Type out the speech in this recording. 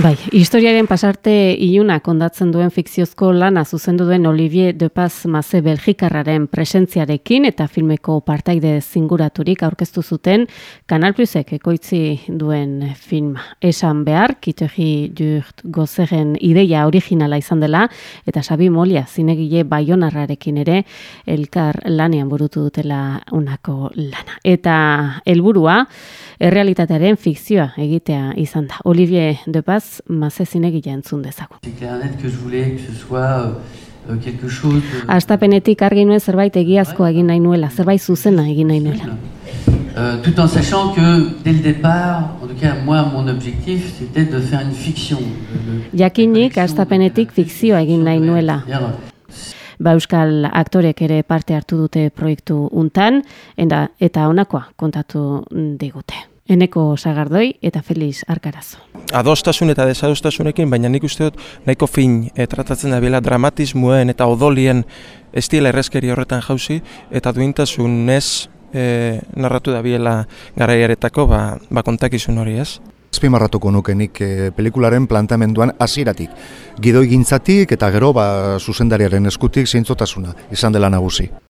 Bai, historiaren pasarte iluna kondatzen duen fikziozko lana zuzendu duen Olivier de Paz Maze Belgikarraren presentziarekin eta filmeko partaide zinguraturik aurkeztu zuten Kanal Plusek ekoitzi duen film. Esan behar, kitegi durt gozeren ideia originala izan dela eta Sabi Molia zinegile baionarrarekin ere elkar lanean burutu dutela unako lana. Eta helburua errealitatearen fikzioa egitea izan da. Olivier de Paz beraz, mazezin egila entzun dezagun. Astapenetik argi nuen zerbait egiazkoa egin nahi nuela, zerbait zuzena egin nahi nuela. Uh, tout en sachant que dès le départ, en tout cas moi mon objectif c'était de faire une fiction. Jakinik astapenetik fikzioa egin nahi nuela. Ba euskal aktorek ere parte hartu dute proiektu untan eta honakoa kontatu digute. Eneko Sagardoi eta Feliz Arkarazo. Adostasun eta desadostasunekin, baina nik uste dut nahiko fin e, tratatzen da bila dramatismoen eta odolien estila errezkeri horretan jauzi, eta duintasun ez e, narratu da biela garaiaretako ba, ba kontakizun hori ez. Azpimarratuko nuke nik e, pelikularen plantamenduan hasieratik. Gidoi gintzatik eta gero ba, zuzendariaren eskutik zintzotasuna izan dela nagusi.